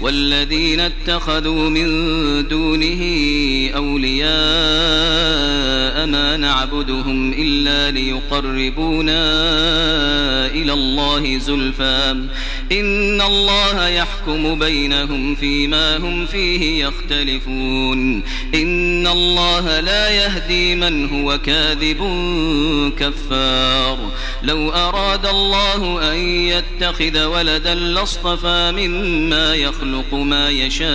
والذين اتخذوا من دونه أولياء ما نعبدهم إلا ليقربونا إلى الله زلفى. إن الله يحكم بينهم فيما هم فيه يختلفون. إن الله لا يهدي من هو كاذب كفار. لو أراد الله أن يتخذ ولدا لاصطفى مما يخلق ما يشاء.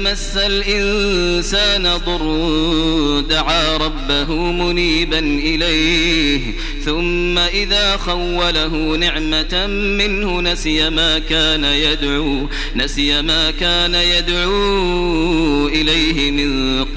مس الإنسان ضر دعا ربه منيبا إليه ثم إذا خوله نعمة منه نسي ما كان يدعو نسي ما كان يدعو إليه من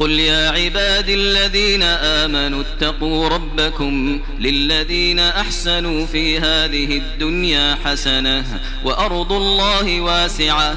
قل يا عباد الذين آمنوا اتقوا ربكم للذين أحسنوا في هذه الدنيا حسنة وأرض الله واسعة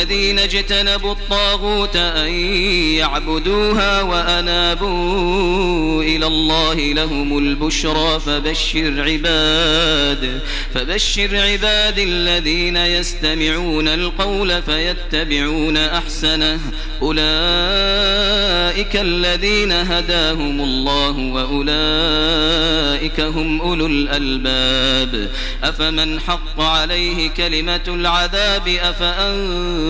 والذين اجتنبوا الطاغوت أن يعبدوها وأنابوا إلى الله لهم البشرى فبشر عباد فبشر عباد الذين يستمعون القول فيتبعون أحسنه. أولئك الذين هداهم الله وأولئك هم أولو الألباب. أفمن حق عليه كلمة العذاب أفأنت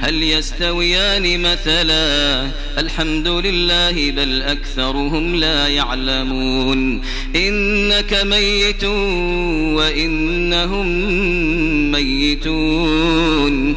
هل يستويان مثلا؟ الحمد لله بل أكثرهم لا يعلمون. إنك ميت وإنهم ميتون.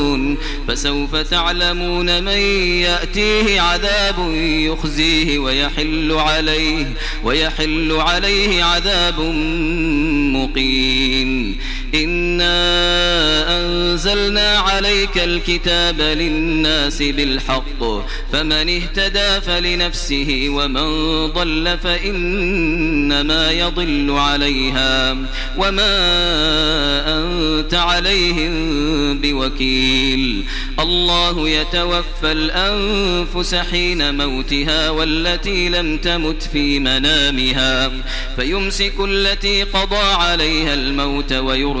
فسوف تعلمون من يأتيه عذاب يخزيه ويحل عليه ويحل عليه عذاب مقيم. إنا أنزلنا عليك الكتاب للناس بالحق فمن اهتدى فلنفسه ومن ضل فإنما يضل عليها وما أنت عليهم بوكيل الله يتوفى الأنفس حين موتها والتي لم تمت في منامها فيمسك التي قضى عليها الموت ويرسل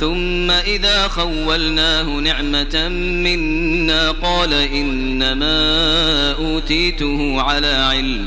ثم إذا خولناه نعمة منا قال إنما أوتيته على علم.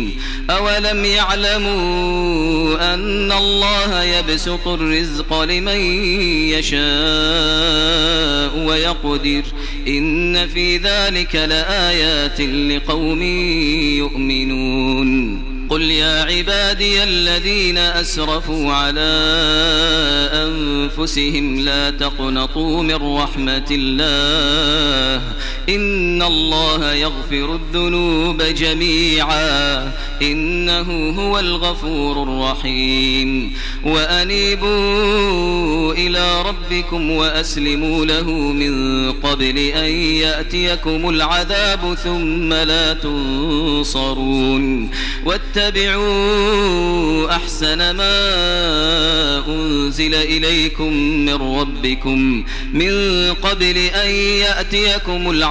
أولم يعلموا أن الله يبسط الرزق لمن يشاء ويقدر إن في ذلك لآيات لقوم يؤمنون قل يا عبادي الذين أسرفوا على أنفسهم لا تقنطوا من رحمة الله إن الله يغفر الذنوب جميعا إنه هو الغفور الرحيم. وأنيبوا إلى ربكم وأسلموا له من قبل أن يأتيكم العذاب ثم لا تنصرون. واتبعوا أحسن ما أنزل إليكم من ربكم من قبل أن يأتيكم العذاب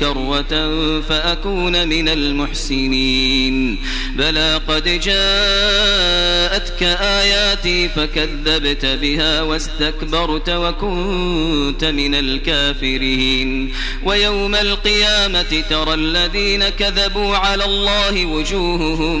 كروة فأكون من المحسنين. بلى قد جاءتك آياتي فكذبت بها واستكبرت وكنت من الكافرين. ويوم القيامة ترى الذين كذبوا على الله وجوههم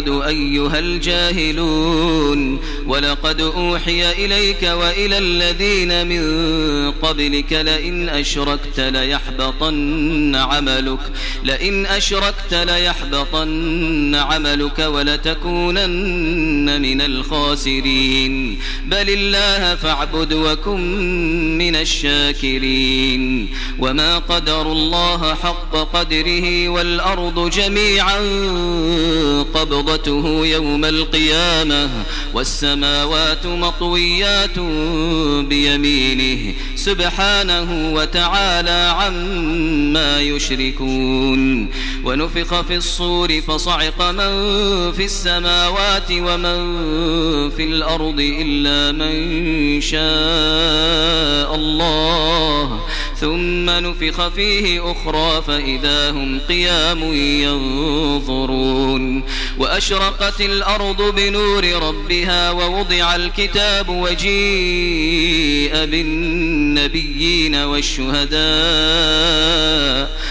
أعبد أيها الجاهلون. ولقد أوحي إليك وإلى الذين من قبلك لئن أشركت ليحبطن عملك. لئن أشركت ليحبطن عملك ولتكونن من الخاسرين. بل الله فاعبد وكن من الشاكرين. وما قدر الله حق قدره والأرض جميعا قبضته يوم القيامة. والسماوات مطويات بيمينه. سبحانه وتعالى عما يشركون. ونفخ في الصور فصعق من في السماوات ومن في الأرض إلا من شاء الله. ثم نفخ فيه أخرى فإذا هم قيام ينظرون. وأشرقت الأرض بنور ربها ووضع الكتاب وجيء بالنبيين والشهداء.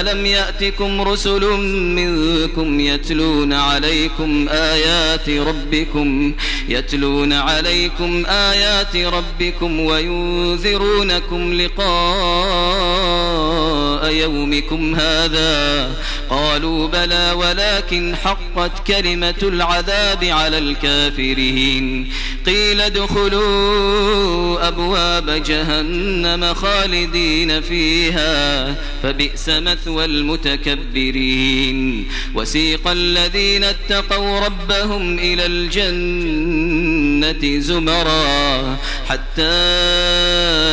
ألم يأتكم رسل منكم يتلون عليكم آيات ربكم يتلون عليكم آيات ربكم وينذرونكم لقاء يومكم هذا قالوا بلى ولكن حقت كلمة العذاب على الكافرين قيل ادخلوا أبواب جهنم خالدين فيها فبئس مثوى المتكبرين. وسيق الذين اتقوا ربهم إلى الجنة زمرا حتى